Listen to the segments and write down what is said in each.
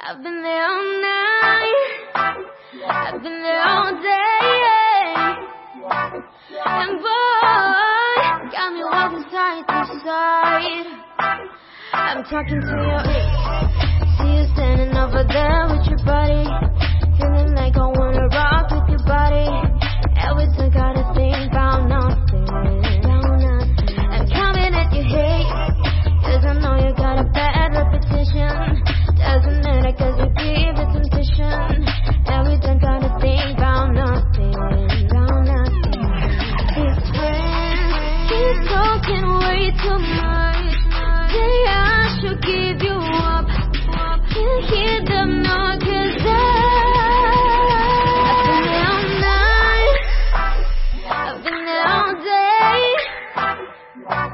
I've been there all night. I've been there all day. And boy, got me walking side to side. I'm talking to your See you standing over there with your buddy. Feeling like I wanna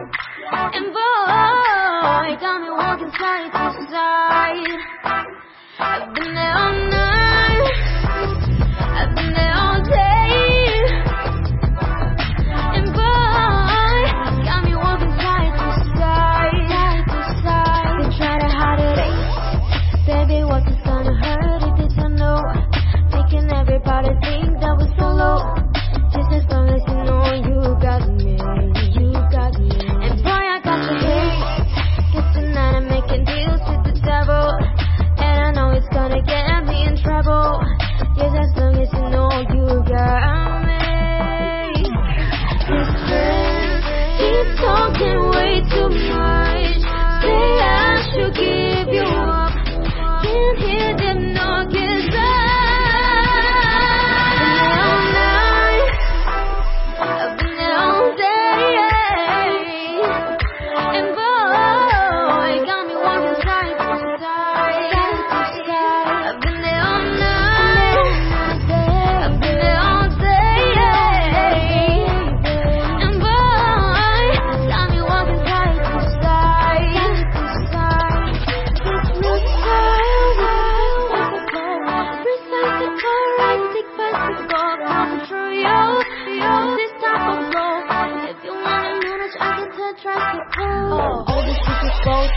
And boy, got me walking side to side. I've been there all night.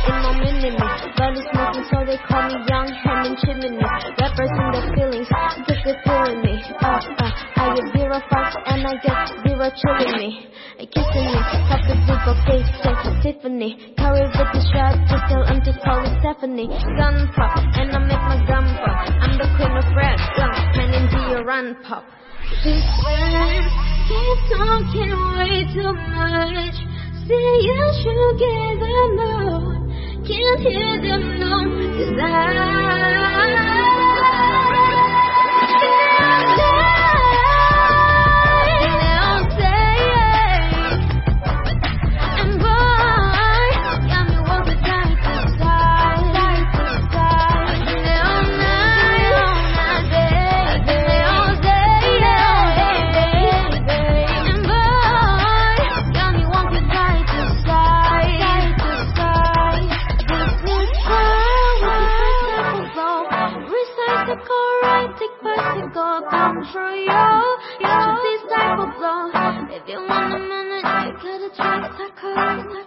In my mini But it's smoking, so they call me Young Hand and Chimney. Representing the feelings, took it feeling me. Uh, uh, I get zero fucks and I get zero chilling me. Kissing me, top the zip of face, Tiffany. Curry with the strap, just till I'm just calling Stephanie. Gun pop, and I make my gun pop. I'm the queen of rap, young, man into your run pop. These friends keep talking way too much. Should give them up. Can't hear them no, cause I recycle, correct, take bicycle, control you. Get your of. If you want a minute, you gotta try cycle.